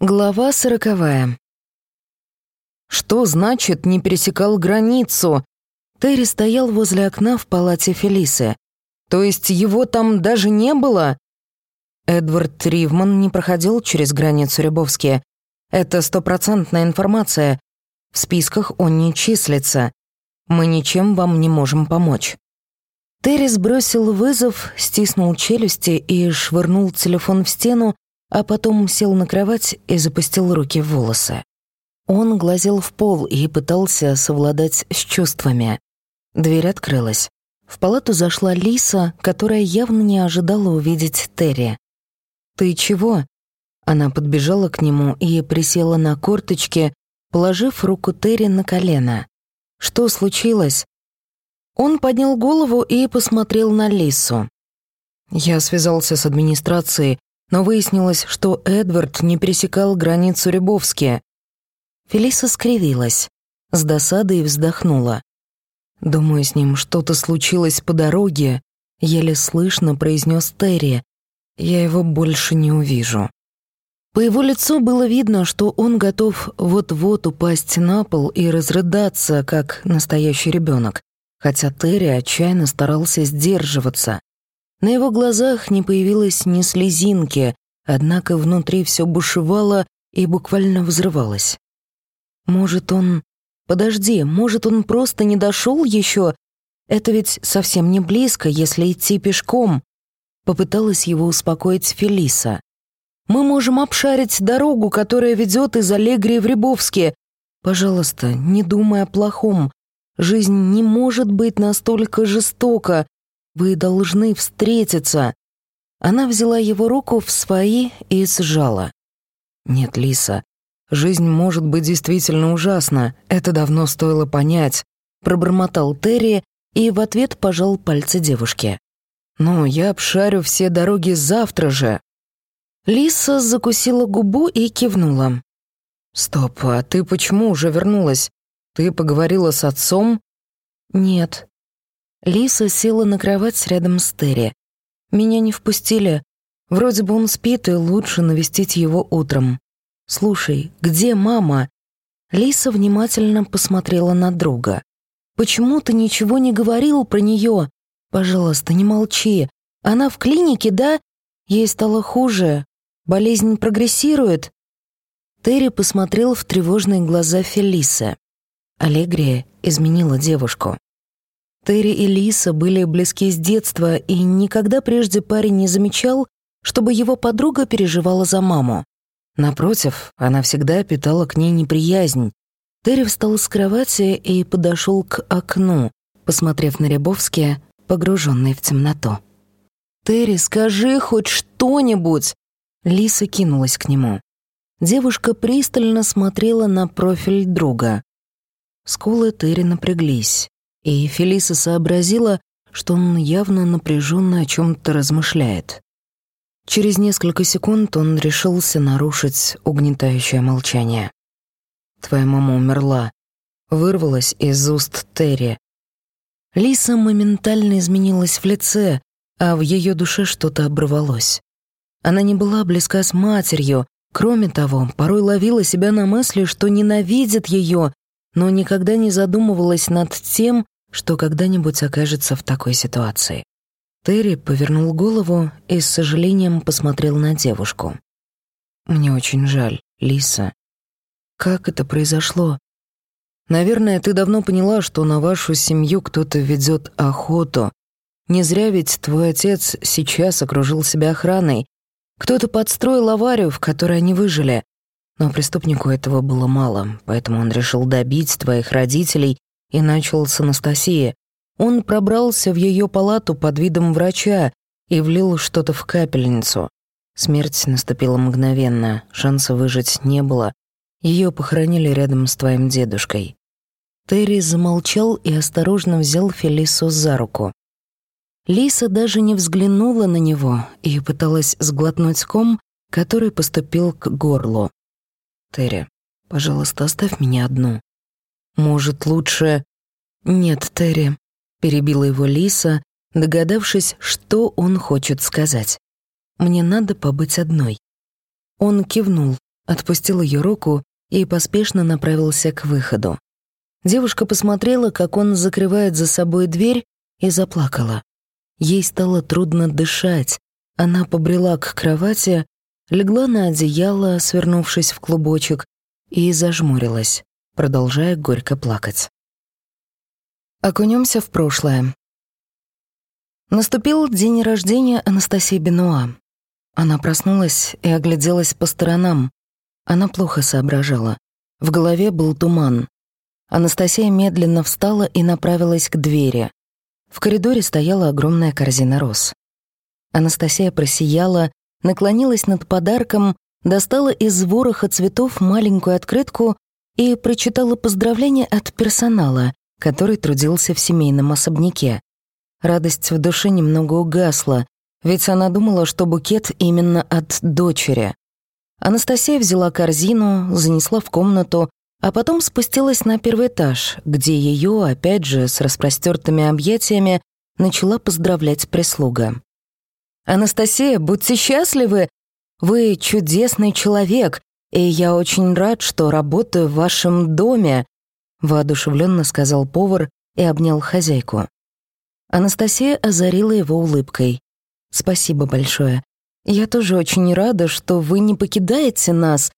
Глава сороковая. Что значит «не пересекал границу»? Терри стоял возле окна в палате Фелисы. То есть его там даже не было? Эдвард Ривман не проходил через границу Рябовски. Это стопроцентная информация. В списках он не числится. Мы ничем вам не можем помочь. Терри сбросил вызов, стиснул челюсти и швырнул телефон в стену, а потом сел на кровать и запустил руки в волосы. Он глазел в пол и пытался совладать с чувствами. Дверь открылась. В палату зашла Лиса, которая явно не ожидала увидеть Терри. «Ты чего?» Она подбежала к нему и присела на корточки, положив руку Терри на колено. «Что случилось?» Он поднял голову и посмотрел на Лису. Я связался с администрацией, но выяснилось, что Эдвард не пересекал границу Рябовски. Фелиса скривилась, с досадой вздохнула. «Думаю, с ним что-то случилось по дороге», — еле слышно произнес Терри. «Я его больше не увижу». По его лицу было видно, что он готов вот-вот упасть на пол и разрыдаться, как настоящий ребенок, хотя Терри отчаянно старался сдерживаться. На его глазах не появилось ни слезинки, однако внутри все бушевало и буквально взрывалось. Может, он... Подожди, может, он просто не дошел еще? Это ведь совсем не близко, если идти пешком. Попыталась его успокоить Фелиса. Мы можем обшарить дорогу, которая ведет из Аллегрии в Рябовске. Пожалуйста, не думай о плохом. Жизнь не может быть настолько жестока, вы должны встретиться». Она взяла его руку в свои и сжала. «Нет, Лиса, жизнь может быть действительно ужасна. Это давно стоило понять», — пробормотал Терри и в ответ пожал пальцы девушки. «Но я обшарю все дороги завтра же». Лиса закусила губу и кивнула. «Стоп, а ты почему уже вернулась? Ты поговорила с отцом?» «Нет, Лиса села на кровать рядом с Терри. Меня не впустили. Вроде бы он спит, и лучше навестить его утром. «Слушай, где мама?» Лиса внимательно посмотрела на друга. «Почему ты ничего не говорил про нее? Пожалуйста, не молчи. Она в клинике, да? Ей стало хуже. Болезнь прогрессирует?» Терри посмотрел в тревожные глаза Фелисы. Аллегрия изменила девушку. Терри и Лиса были близки с детства, и никогда прежде парень не замечал, чтобы его подруга переживала за маму. Напротив, она всегда питала к ней неприязнь. Терри встал с кровати и подошел к окну, посмотрев на Рябовские, погруженный в темноту. «Терри, скажи хоть что-нибудь!» Лиса кинулась к нему. Девушка пристально смотрела на профиль друга. Скулы Терри напряглись и Фелиса сообразила, что он явно напряженно о чем-то размышляет. Через несколько секунд он решился нарушить угнетающее молчание. «Твоя мама умерла», — вырвалась из уст Терри. Лиса моментально изменилась в лице, а в ее душе что-то оборвалось. Она не была близка с матерью, кроме того, порой ловила себя на мысли, что ненавидит ее но никогда не задумывалась над тем, что когда-нибудь окажется в такой ситуации. Терри повернул голову и с сожалением посмотрел на девушку. «Мне очень жаль, Лиса. Как это произошло? Наверное, ты давно поняла, что на вашу семью кто-то ведет охоту. Не зря ведь твой отец сейчас окружил себя охраной. Кто-то подстроил аварию, в которой они выжили. Но преступнику этого было мало, поэтому он решил добить твоих родителей и начал с Анастасии. Он пробрался в ее палату под видом врача и влил что-то в капельницу. Смерть наступила мгновенно, шанса выжить не было. Ее похоронили рядом с твоим дедушкой. Терри замолчал и осторожно взял Фелису за руку. Лиса даже не взглянула на него и пыталась сглотнуть ком, который поступил к горлу. Терри, пожалуйста, оставь меня одну. Может, лучше... Нет, Терри, перебила его Лиса, догадавшись, что он хочет сказать. Мне надо побыть одной. Он кивнул, отпустил ее руку и поспешно направился к выходу. Девушка посмотрела, как он закрывает за собой дверь, и заплакала. Ей стало трудно дышать. Она побрела к кровати, легла на одеяло, свернувшись в клубочек, и зажмурилась, продолжая горько плакать. Окунемся в прошлое. Наступил день рождения Анастасии Бенуа. Она проснулась и огляделась по сторонам. Она плохо соображала. В голове был туман. Анастасия медленно встала и направилась к двери. В коридоре стояла огромная корзина роз. Анастасия просияла, наклонилась над подарком, достала из вороха цветов маленькую открытку и прочитала поздравление от персонала, который трудился в семейном особняке. Радость в душе немного угасла, ведь она думала, что букет именно от дочери. Анастасия взяла корзину, занесла в комнату, а потом спустилась на первый этаж, где ее, опять же, с распростертыми объятиями, начала поздравлять прислуга. «Анастасия, будьте счастливы! Вы чудесный человек, и я очень рад, что работаю в вашем доме», воодушевленно сказал повар и обнял хозяйку. Анастасия озарила его улыбкой. «Спасибо большое. Я тоже очень рада, что вы не покидаете нас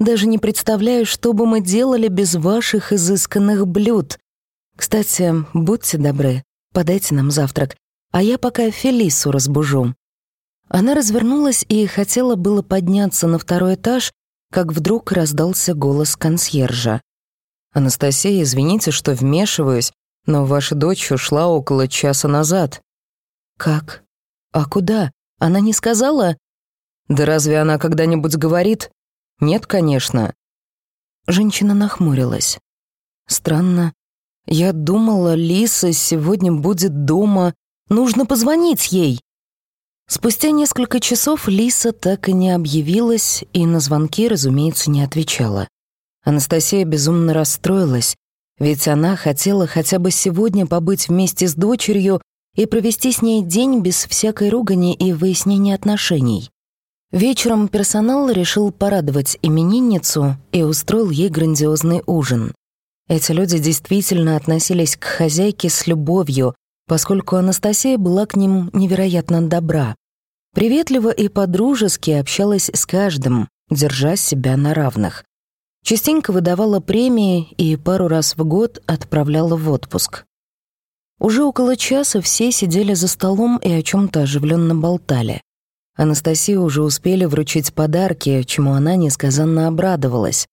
даже не представляю, что бы мы делали без ваших изысканных блюд. Кстати, будьте добры, подайте нам завтрак, а я пока Фелису разбужу». Она развернулась и хотела было подняться на второй этаж, как вдруг раздался голос консьержа. «Анастасия, извините, что вмешиваюсь, но ваша дочь ушла около часа назад». «Как? А куда? Она не сказала?» «Да разве она когда-нибудь говорит?» «Нет, конечно». Женщина нахмурилась. «Странно. Я думала, Лиса сегодня будет дома. Нужно позвонить ей». Спустя несколько часов Лиса так и не объявилась и на звонки, разумеется, не отвечала. Анастасия безумно расстроилась, ведь она хотела хотя бы сегодня побыть вместе с дочерью и провести с ней день без всякой ругани и выяснения отношений. Вечером персонал решил порадовать именинницу и устроил ей грандиозный ужин. Эти люди действительно относились к хозяйке с любовью, поскольку Анастасия была к ним невероятно добра. Приветливо и подружески общалась с каждым, держа себя на равных. Частенько выдавала премии и пару раз в год отправляла в отпуск. Уже около часа все сидели за столом и о чем то оживленно болтали. Анастасию уже успели вручить подарки, чему она несказанно обрадовалась.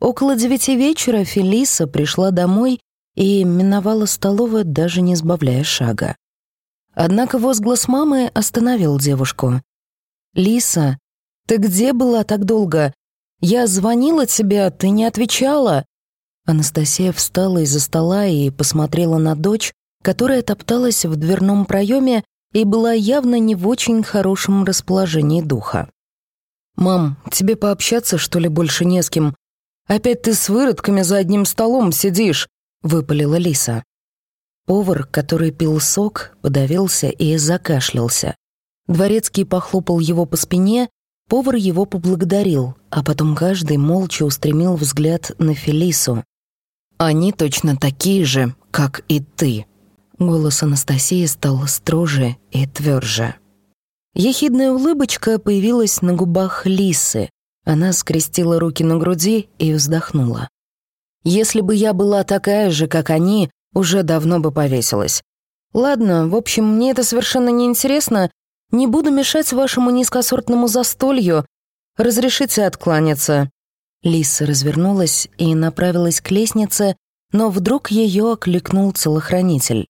Около девяти вечера Фелиса пришла домой и миновала столовую, даже не сбавляя шага. Однако возглас мамы остановил девушку. «Лиса, ты где была так долго? Я звонила тебе, а ты не отвечала». Анастасия встала из-за стола и посмотрела на дочь, которая топталась в дверном проеме и была явно не в очень хорошем расположении духа. «Мам, тебе пообщаться, что ли, больше не с кем? Опять ты с выродками за одним столом сидишь», — выпалила Лиса. Повар, который пил сок, подавился и закашлялся. Дворецкий похлопал его по спине, повар его поблагодарил, а потом каждый молча устремил взгляд на Фелису. «Они точно такие же, как и ты», Голос Анастасии стал строже и тверже. Ехидная улыбочка появилась на губах Лисы. Она скрестила руки на груди и вздохнула. «Если бы я была такая же, как они, уже давно бы повесилась. Ладно, в общем, мне это совершенно не интересно. Не буду мешать вашему низкосортному застолью. Разрешите откланяться». Лиса развернулась и направилась к лестнице, но вдруг ее окликнул целохранитель.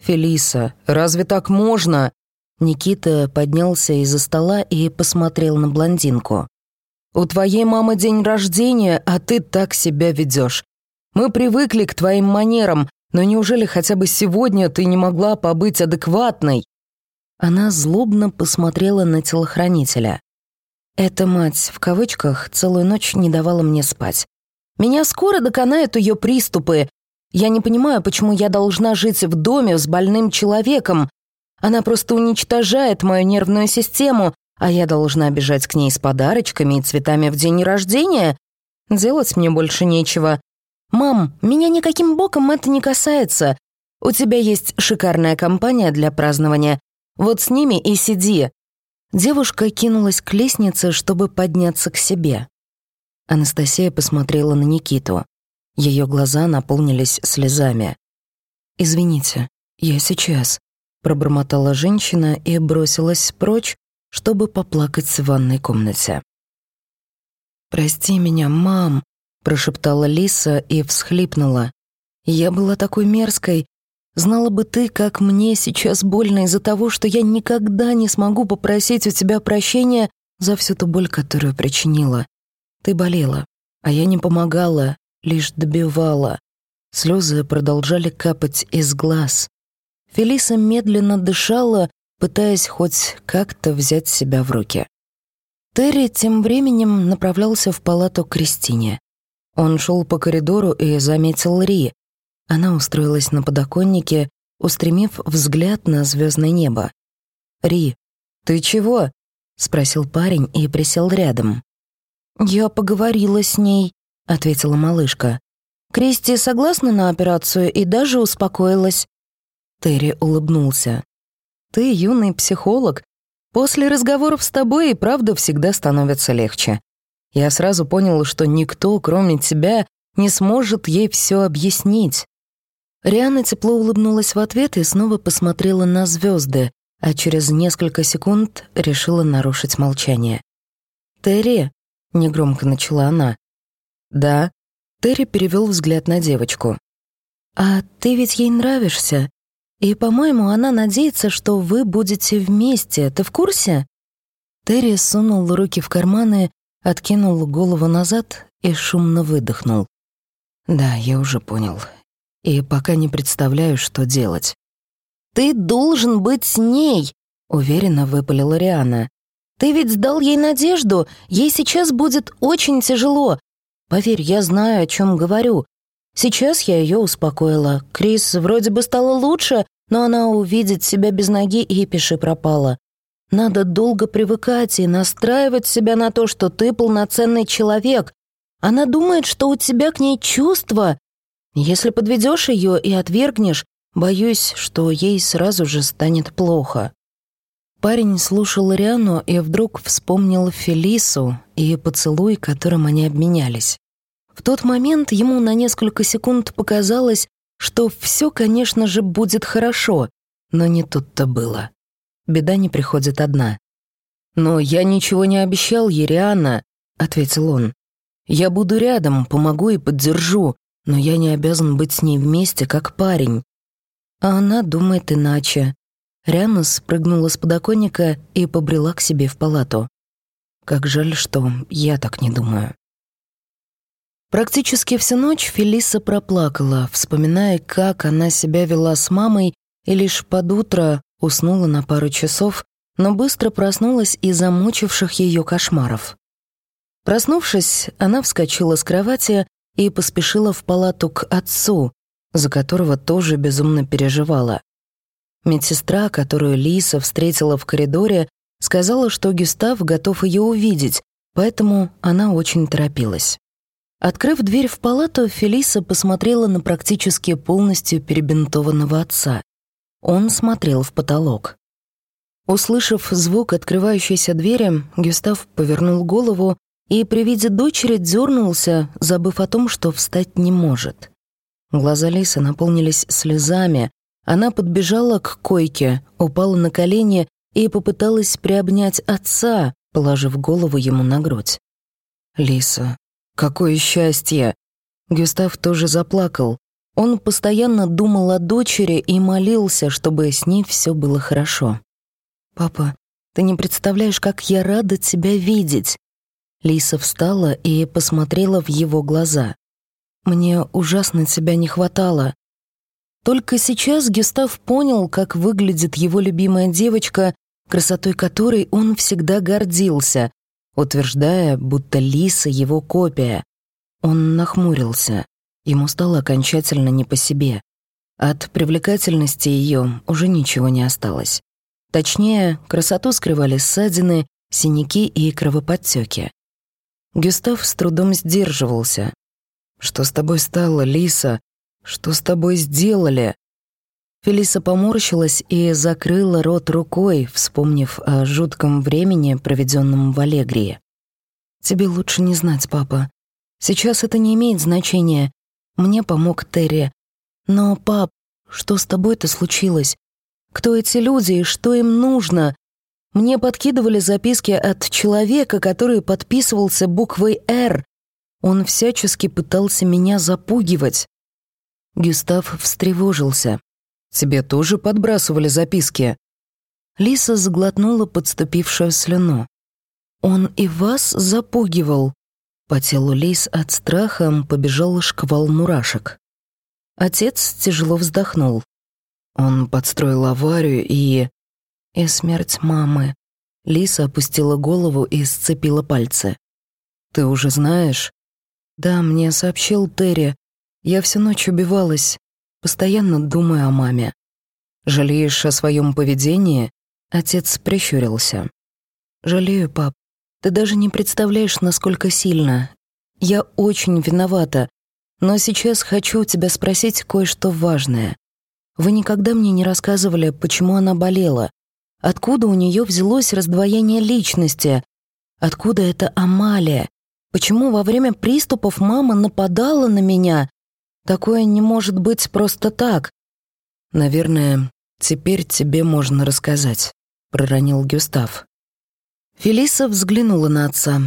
«Фелиса, разве так можно?» Никита поднялся из-за стола и посмотрел на блондинку. «У твоей мамы день рождения, а ты так себя ведешь. Мы привыкли к твоим манерам, но неужели хотя бы сегодня ты не могла побыть адекватной?» Она злобно посмотрела на телохранителя. «Эта мать, в кавычках, целую ночь не давала мне спать. Меня скоро доконают ее приступы, я не понимаю, почему я должна жить в доме с больным человеком. Она просто уничтожает мою нервную систему, а я должна бежать к ней с подарочками и цветами в день рождения? Делать мне больше нечего. Мам, меня никаким боком это не касается. У тебя есть шикарная компания для празднования. Вот с ними и сиди». Девушка кинулась к лестнице, чтобы подняться к себе. Анастасия посмотрела на Никиту. Ее глаза наполнились слезами. «Извините, я сейчас», — пробормотала женщина и бросилась прочь, чтобы поплакать в ванной комнате. «Прости меня, мам», — прошептала Лиса и всхлипнула. «Я была такой мерзкой. Знала бы ты, как мне сейчас больно из-за того, что я никогда не смогу попросить у тебя прощения за всю ту боль, которую причинила. Ты болела, а я не помогала, лишь добивала. Слезы продолжали капать из глаз. Фелиса медленно дышала, пытаясь хоть как-то взять себя в руки. Терри тем временем направлялся в палату к Кристине. Он шел по коридору и заметил Ри. Она устроилась на подоконнике, устремив взгляд на звездное небо. «Ри, ты чего?» — спросил парень и присел рядом. «Я поговорила с ней», — ответила малышка. «Кристи согласна на операцию и даже успокоилась». Терри улыбнулся. «Ты юный психолог, После разговоров с тобой и правда всегда становится легче. Я сразу понял, что никто, кроме тебя, не сможет ей все объяснить. Риана тепло улыбнулась в ответ и снова посмотрела на звезды, а через несколько секунд решила нарушить молчание. «Терри», — негромко начала она. «Да». Терри перевел взгляд на девочку. «А ты ведь ей нравишься?» И, по-моему, она надеется, что вы будете вместе. Ты в курсе?» Терри сунул руки в карманы, откинул голову назад и шумно выдохнул. «Да, я уже понял. И пока не представляю, что делать». «Ты должен быть с ней!» — уверенно выпалила Риана. «Ты ведь сдал ей надежду. Ей сейчас будет очень тяжело. Поверь, я знаю, о чем говорю. Сейчас я ее успокоила. Крис вроде бы стало лучше, но она увидит себя без ноги и пиши пропала. Надо долго привыкать и настраивать себя на то, что ты полноценный человек. Она думает, что у тебя к ней чувства. Если подведешь ее и отвергнешь, боюсь, что ей сразу же станет плохо». Парень слушал Риану и вдруг вспомнил Фелису и поцелуй, которым они обменялись. В тот момент ему на несколько секунд показалось, что все, конечно же, будет хорошо, но не тут-то было. Беда не приходит одна. «Но я ничего не обещал, Ериана», — ответил он. «Я буду рядом, помогу и поддержу, но я не обязан быть с ней вместе, как парень». А она думает иначе. Риана спрыгнула с подоконника и побрела к себе в палату. Как жаль, что я так не думаю. Практически всю ночь Фелиса проплакала, вспоминая, как она себя вела с мамой, и лишь под утро уснула на пару часов, но быстро проснулась из замучивших ее кошмаров. Проснувшись, она вскочила с кровати и поспешила в палату к отцу, за которого тоже безумно переживала. Медсестра, которую Лиса встретила в коридоре, сказала, что Гюстав готов ее увидеть, поэтому она очень торопилась. Открыв дверь в палату, Фелиса посмотрела на практически полностью перебинтованного отца. Он смотрел в потолок. Услышав звук открывающейся двери, Гюстав повернул голову и при виде дочери дернулся, забыв о том, что встать не может. Глаза Лисы наполнились слезами. Она подбежала к койке, упала на колени и попыталась приобнять отца, положив голову ему на грудь. «Лиса, Какое счастье! Гюстав тоже заплакал. Он постоянно думал о дочери и молился, чтобы с ней все было хорошо. «Папа, ты не представляешь, как я рада тебя видеть!» Лиса встала и посмотрела в его глаза. «Мне ужасно тебя не хватало». Только сейчас Гюстав понял, как выглядит его любимая девочка, красотой которой он всегда гордился, утверждая, будто Лиса его копия. Он нахмурился. Ему стало окончательно не по себе. От привлекательности ее уже ничего не осталось. Точнее, красоту скрывали ссадины синяки и кровоподтеки. Гюстав с трудом сдерживался. «Что с тобой стало, Лиса? Что с тобой сделали?» Фелиса поморщилась и закрыла рот рукой, вспомнив о жутком времени, проведенном в Аллегрии. «Тебе лучше не знать, папа. Сейчас это не имеет значения. Мне помог Терри. Но, пап, что с тобой-то случилось? Кто эти люди и что им нужно? Мне подкидывали записки от человека, который подписывался буквой «Р». Он всячески пытался меня запугивать. Гюстав встревожился. «Тебе тоже подбрасывали записки?» Лиса заглотнула подступившую слюну. «Он и вас запугивал?» По телу Лис от страха побежал шквал мурашек. Отец тяжело вздохнул. Он подстроил аварию и... И смерть мамы. Лиса опустила голову и сцепила пальцы. «Ты уже знаешь?» «Да, мне сообщил Терри. Я всю ночь убивалась, постоянно думая о маме». «Жалеешь о своем поведении?» Отец прищурился. «Жалею, пап. Ты даже не представляешь, насколько сильно. Я очень виновата. Но сейчас хочу у тебя спросить кое-что важное. Вы никогда мне не рассказывали, почему она болела. Откуда у нее взялось раздвоение личности? Откуда это Амалия? Почему во время приступов мама нападала на меня? Такое не может быть просто так. Наверное, теперь тебе можно рассказать, проронил Гюстав. Фелиса взглянула на отца.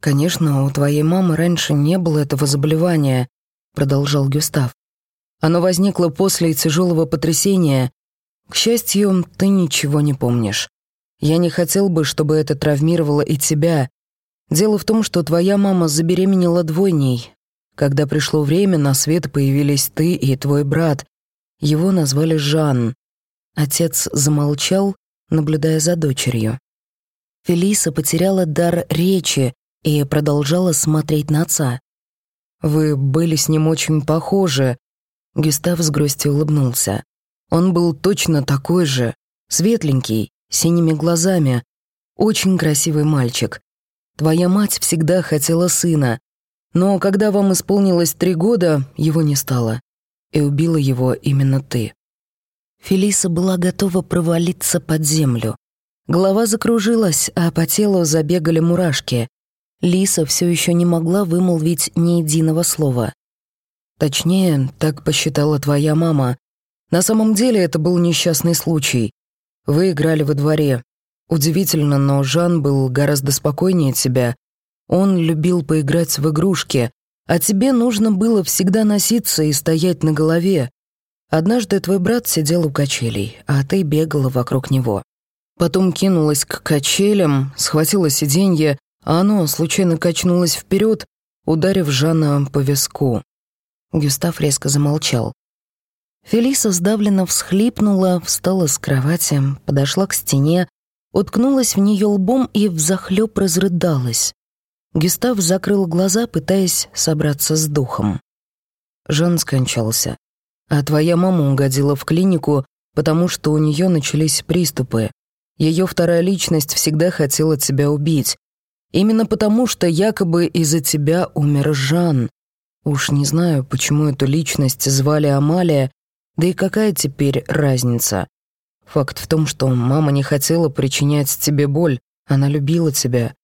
Конечно, у твоей мамы раньше не было этого заболевания, продолжал Гюстав. Оно возникло после тяжелого потрясения. К счастью, ты ничего не помнишь. Я не хотел бы, чтобы это травмировало и тебя. Дело в том, что твоя мама забеременела двойней. Когда пришло время, на свет появились ты и твой брат. Его назвали Жан. Отец замолчал, наблюдая за дочерью. Фелиса потеряла дар речи и продолжала смотреть на отца. «Вы были с ним очень похожи», Гюстав с грустью улыбнулся. Он был точно такой же, светленький, синими глазами, очень красивый мальчик. Твоя мать всегда хотела сына, но когда вам исполнилось три года, его не стало, и убила его именно ты. Фелиса была готова провалиться под землю. Голова закружилась, а по телу забегали мурашки. Лиса все еще не могла вымолвить ни единого слова. Точнее, так посчитала твоя мама. На самом деле это был несчастный случай. Вы играли во дворе. Удивительно, но Жан был гораздо спокойнее тебя. Он любил поиграть в игрушки, а тебе нужно было всегда носиться и стоять на голове. Однажды твой брат сидел у качелей, а ты бегала вокруг него. Потом кинулась к качелям, схватила сиденье, а оно случайно качнулось вперед, ударив Жана по виску. Гюстав резко замолчал. Фелиса сдавленно всхлипнула, встала с кровати, подошла к стене, уткнулась в нее лбом и взахлеб разрыдалась. Гюстав закрыл глаза, пытаясь собраться с духом. Жан скончался, а твоя мама угодила в клинику, потому что у нее начались приступы. Ее вторая личность всегда хотела тебя убить. Именно потому, что якобы из-за тебя умер Жан. Уж не знаю, почему эту личность звали Амалия, да и какая теперь разница. Факт в том, что мама не хотела причинять тебе боль, она любила тебя.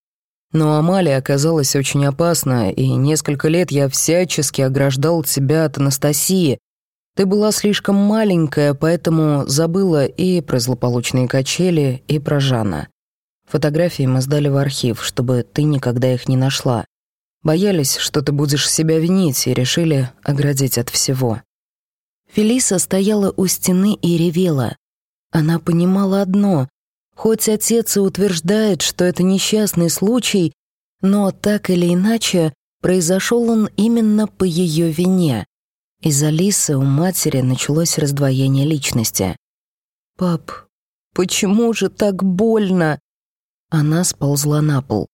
Но Амалия оказалась очень опасна, и несколько лет я всячески ограждал тебя от Анастасии. Ты была слишком маленькая, поэтому забыла и про злополучные качели, и про Жана. Фотографии мы сдали в архив, чтобы ты никогда их не нашла. Боялись, что ты будешь себя винить, и решили оградить от всего. Фелиса стояла у стены и ревела. Она понимала одно. Хоть отец и утверждает, что это несчастный случай, но так или иначе произошел он именно по ее вине. Из-за Лисы у матери началось раздвоение личности. «Пап, почему же так больно?» Она сползла на пол.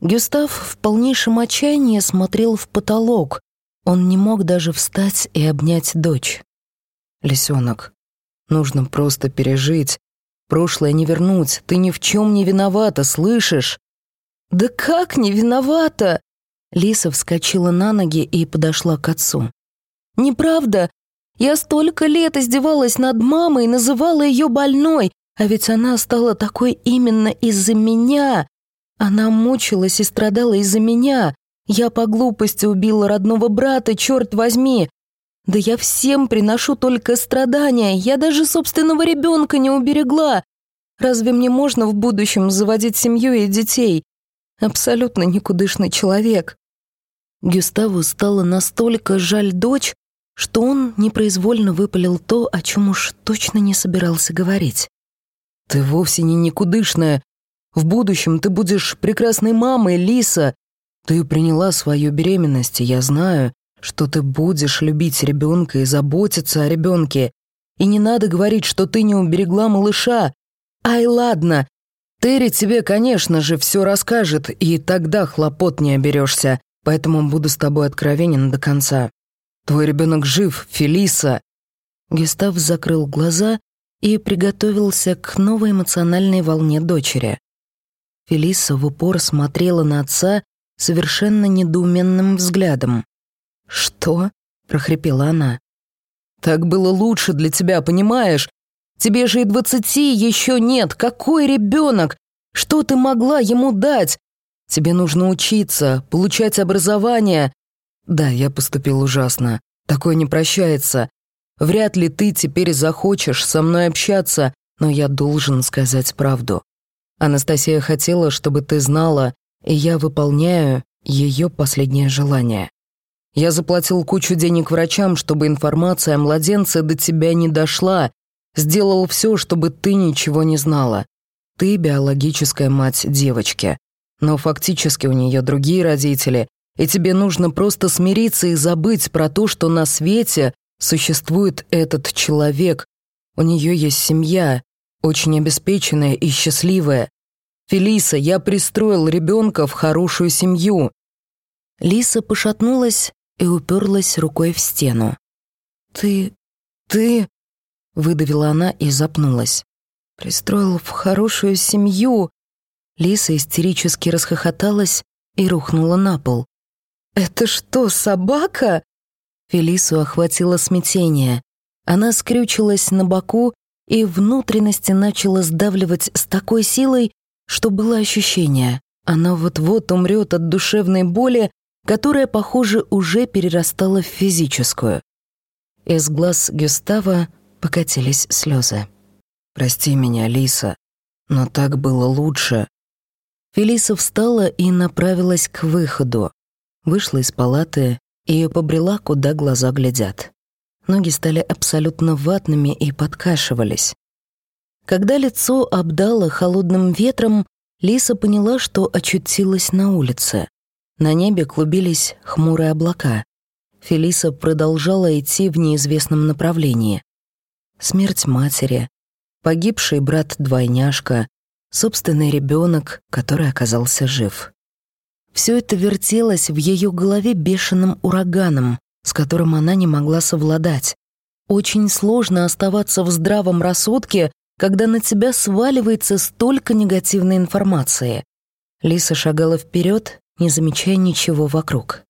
Гюстав в полнейшем отчаянии смотрел в потолок. Он не мог даже встать и обнять дочь. «Лисенок, нужно просто пережить. Прошлое не вернуть, ты ни в чем не виновата, слышишь?» «Да как не виновата?» Лиса вскочила на ноги и подошла к отцу. «Неправда. Я столько лет издевалась над мамой называла ее больной, а ведь она стала такой именно из-за меня. Она мучилась и страдала из-за меня. Я по глупости убила родного брата, черт возьми. Да я всем приношу только страдания. Я даже собственного ребенка не уберегла. Разве мне можно в будущем заводить семью и детей? Абсолютно никудышный человек. Гюставу стало настолько жаль дочь, что он непроизвольно выпалил то, о чем уж точно не собирался говорить. «Ты вовсе не никудышная. В будущем ты будешь прекрасной мамой, Лиса. Ты приняла свою беременность, и я знаю, что ты будешь любить ребенка и заботиться о ребенке. И не надо говорить, что ты не уберегла малыша. Ай, ладно. Терри тебе, конечно же, все расскажет, и тогда хлопот не оберешься поэтому буду с тобой откровенен до конца. Твой ребенок жив, Фелиса!» Гестав закрыл глаза и приготовился к новой эмоциональной волне дочери. Фелиса в упор смотрела на отца совершенно недоуменным взглядом. «Что?» — прохрипела она. «Так было лучше для тебя, понимаешь? Тебе же и двадцати еще нет. Какой ребенок? Что ты могла ему дать? Тебе нужно учиться, получать образование. Да, я поступил ужасно. Такое не прощается. Вряд ли ты теперь захочешь со мной общаться, но я должен сказать правду. Анастасия хотела, чтобы ты знала, и я выполняю ее последнее желание. Я заплатил кучу денег врачам, чтобы информация о младенце до тебя не дошла. Сделал все, чтобы ты ничего не знала. Ты биологическая мать девочки но фактически у нее другие родители, и тебе нужно просто смириться и забыть про то, что на свете существует этот человек. У нее есть семья, очень обеспеченная и счастливая. Фелиса, я пристроил ребенка в хорошую семью. Лиса пошатнулась и уперлась рукой в стену. «Ты... ты...» — выдавила она и запнулась. «Пристроил в хорошую семью...» Лиса истерически расхохоталась и рухнула на пол. «Это что, собака?» Фелису охватило смятение. Она скрючилась на боку, и внутренности начала сдавливать с такой силой, что было ощущение. Она вот-вот умрет от душевной боли, которая, похоже, уже перерастала в физическую. Из глаз Гюстава покатились слезы. «Прости меня, Лиса, но так было лучше. Фелиса встала и направилась к выходу. Вышла из палаты и побрела, куда глаза глядят. Ноги стали абсолютно ватными и подкашивались. Когда лицо обдало холодным ветром, Лиса поняла, что очутилась на улице. На небе клубились хмурые облака. Фелиса продолжала идти в неизвестном направлении. Смерть матери, погибший брат-двойняшка, собственный ребенок, который оказался жив. Все это вертелось в ее голове бешеным ураганом, с которым она не могла совладать. Очень сложно оставаться в здравом рассудке, когда на тебя сваливается столько негативной информации. Лиса шагала вперед, не замечая ничего вокруг.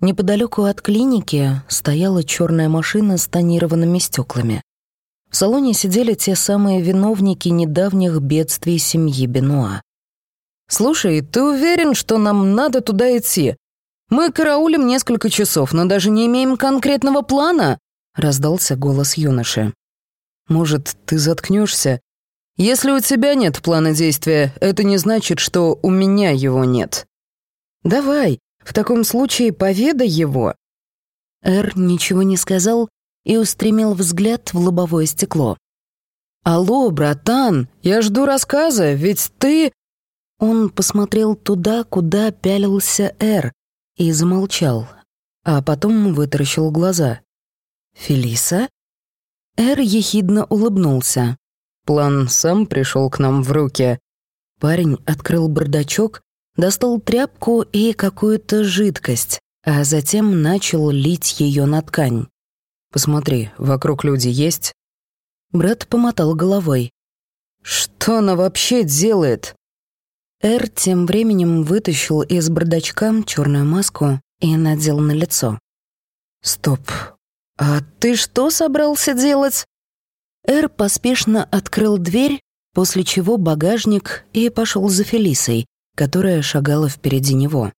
Неподалеку от клиники стояла черная машина с тонированными стеклами. В салоне сидели те самые виновники недавних бедствий семьи Бенуа. «Слушай, ты уверен, что нам надо туда идти? Мы караулим несколько часов, но даже не имеем конкретного плана», — раздался голос юноши. «Может, ты заткнешься? Если у тебя нет плана действия, это не значит, что у меня его нет. Давай, в таком случае поведай его». Эр ничего не сказал, и устремил взгляд в лобовое стекло. «Алло, братан, я жду рассказа, ведь ты...» Он посмотрел туда, куда пялился Эр, и замолчал, а потом вытаращил глаза. «Фелиса?» Эр ехидно улыбнулся. План сам пришел к нам в руки. Парень открыл бардачок, достал тряпку и какую-то жидкость, а затем начал лить ее на ткань. Посмотри, вокруг люди есть?» Брат помотал головой. Что она вообще делает?» Эр тем временем вытащил из бардачка черную маску и надел на лицо. «Стоп. А ты что собрался делать?» Эр поспешно открыл дверь, после чего багажник и пошел за Фелисой, которая шагала впереди него.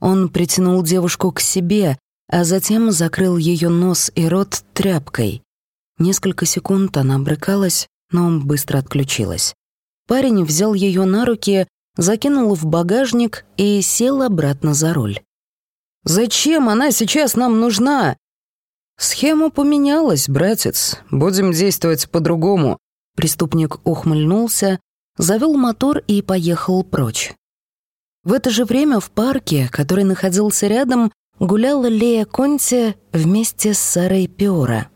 Он притянул девушку к себе, а затем закрыл ее нос и рот тряпкой. Несколько секунд она брыкалась, но быстро отключилась. Парень взял ее на руки, закинул в багажник и сел обратно за руль. «Зачем она сейчас нам нужна?» «Схема поменялась, братец. Будем действовать по-другому». Преступник ухмыльнулся, завел мотор и поехал прочь. В это же время в парке, который находился рядом, гуляла Лея Конти вместе с Сарой Пиора.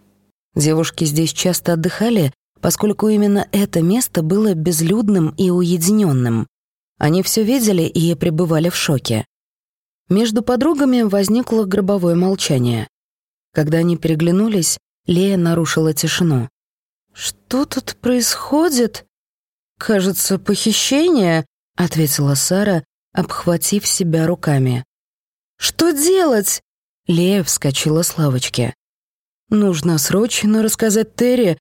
Девушки здесь часто отдыхали, поскольку именно это место было безлюдным и уединенным. Они все видели и пребывали в шоке. Между подругами возникло гробовое молчание. Когда они переглянулись, Лея нарушила тишину. «Что тут происходит?» «Кажется, похищение», — ответила Сара, обхватив себя руками. «Что делать?» Лея вскочила с лавочки. «Нужно срочно рассказать Терри.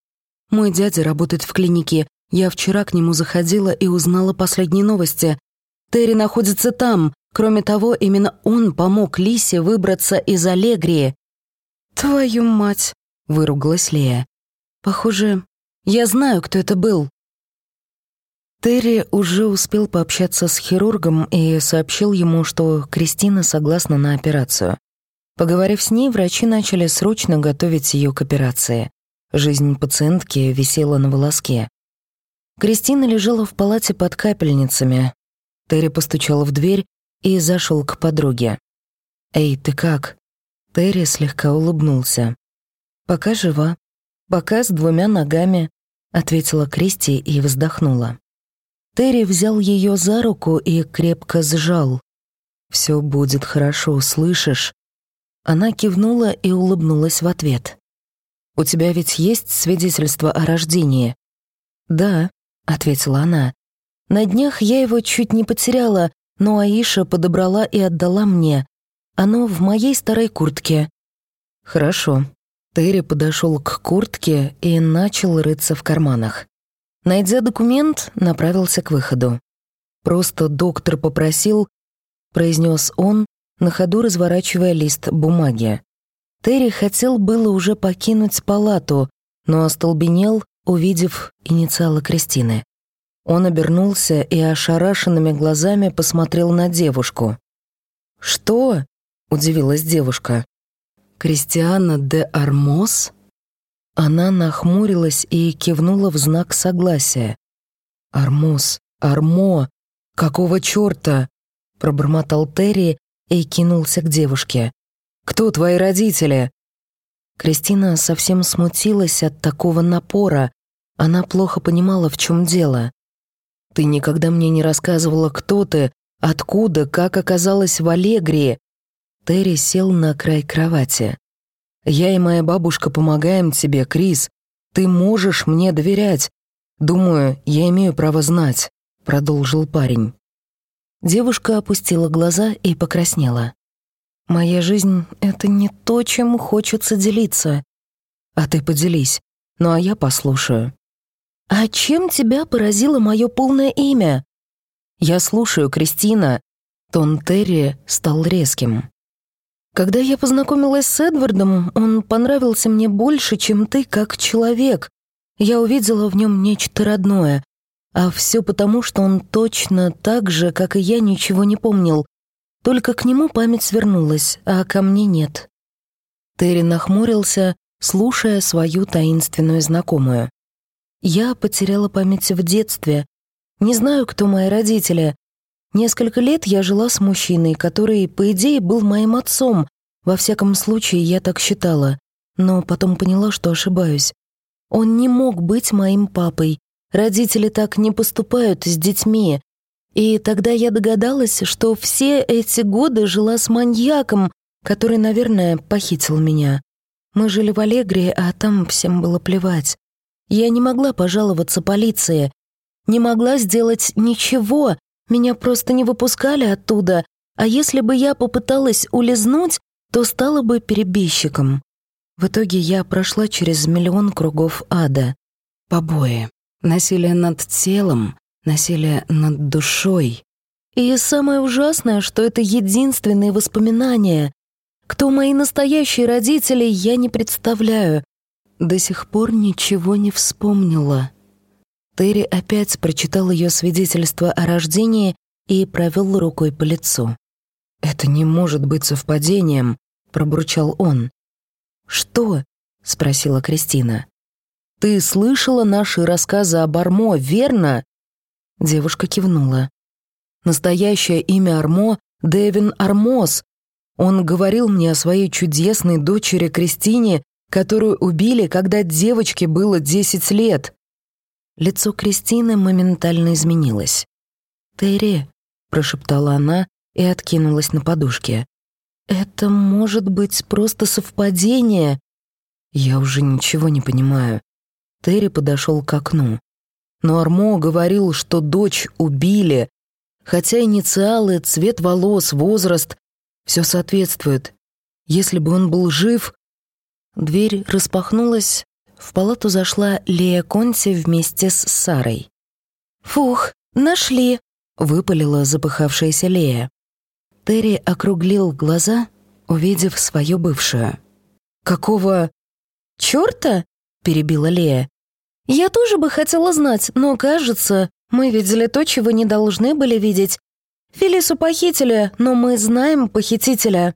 Мой дядя работает в клинике. Я вчера к нему заходила и узнала последние новости. Терри находится там. Кроме того, именно он помог Лисе выбраться из Аллегрии». «Твою мать!» — выругалась Лея. «Похоже, я знаю, кто это был». Терри уже успел пообщаться с хирургом и сообщил ему, что Кристина согласна на операцию. Поговорив с ней, врачи начали срочно готовить ее к операции. Жизнь пациентки висела на волоске. Кристина лежала в палате под капельницами. Терри постучал в дверь и зашел к подруге. «Эй, ты как?» Терри слегка улыбнулся. «Пока жива. Пока с двумя ногами», — ответила Кристи и вздохнула. Терри взял ее за руку и крепко сжал. «Все будет хорошо, слышишь?» Она кивнула и улыбнулась в ответ. «У тебя ведь есть свидетельство о рождении?» «Да», — ответила она. «На днях я его чуть не потеряла, но Аиша подобрала и отдала мне. Оно в моей старой куртке». «Хорошо». Терри подошел к куртке и начал рыться в карманах. Найдя документ, направился к выходу. «Просто доктор попросил», — произнес он, на ходу разворачивая лист бумаги. Терри хотел было уже покинуть палату, но остолбенел, увидев инициалы Кристины. Он обернулся и ошарашенными глазами посмотрел на девушку. «Что?» — удивилась девушка. «Кристиана де Армос?» Она нахмурилась и кивнула в знак согласия. «Армос, Армо, какого чёрта?» пробормотал Терри и кинулся к девушке. «Кто твои родители?» Кристина совсем смутилась от такого напора. Она плохо понимала, в чем дело. «Ты никогда мне не рассказывала, кто ты, откуда, как оказалась в Аллегрии». Терри сел на край кровати. Я и моя бабушка помогаем тебе, Крис. Ты можешь мне доверять. Думаю, я имею право знать», — продолжил парень. Девушка опустила глаза и покраснела. «Моя жизнь — это не то, чем хочется делиться. А ты поделись, ну а я послушаю». «А чем тебя поразило мое полное имя?» «Я слушаю, Кристина». Тон Терри стал резким. Когда я познакомилась с Эдвардом, он понравился мне больше, чем ты как человек. Я увидела в нем нечто родное. А все потому, что он точно так же, как и я, ничего не помнил. Только к нему память свернулась, а ко мне нет. Терри нахмурился, слушая свою таинственную знакомую. Я потеряла память в детстве. Не знаю, кто мои родители, Несколько лет я жила с мужчиной, который, по идее, был моим отцом. Во всяком случае, я так считала. Но потом поняла, что ошибаюсь. Он не мог быть моим папой. Родители так не поступают с детьми. И тогда я догадалась, что все эти годы жила с маньяком, который, наверное, похитил меня. Мы жили в Аллегрии, а там всем было плевать. Я не могла пожаловаться полиции. не могла сделать ничего, меня просто не выпускали оттуда, а если бы я попыталась улизнуть, то стала бы перебежчиком. В итоге я прошла через миллион кругов ада. Побои, насилие над телом, насилие над душой. И самое ужасное, что это единственные воспоминания. Кто мои настоящие родители, я не представляю. До сих пор ничего не вспомнила. Терри опять прочитал ее свидетельство о рождении и провел рукой по лицу. «Это не может быть совпадением», — пробурчал он. «Что?» — спросила Кристина. «Ты слышала наши рассказы об Армо, верно?» Девушка кивнула. «Настоящее имя Армо — Дэвин Армос. Он говорил мне о своей чудесной дочери Кристине, которую убили, когда девочке было десять лет». Лицо Кристины моментально изменилось. «Терри», — прошептала она и откинулась на подушке. «Это может быть просто совпадение». Я уже ничего не понимаю. Терри подошел к окну. Но Армо говорил, что дочь убили, хотя инициалы, цвет волос, возраст — все соответствует. Если бы он был жив... Дверь распахнулась, в палату зашла Лея Конти вместе с Сарой. «Фух, нашли!» — выпалила запыхавшаяся Лея. Терри округлил глаза, увидев свою бывшую. «Какого...» «Чёрта?» — перебила Лея. «Я тоже бы хотела знать, но, кажется, мы видели то, чего не должны были видеть. Фелису похитили, но мы знаем похитителя».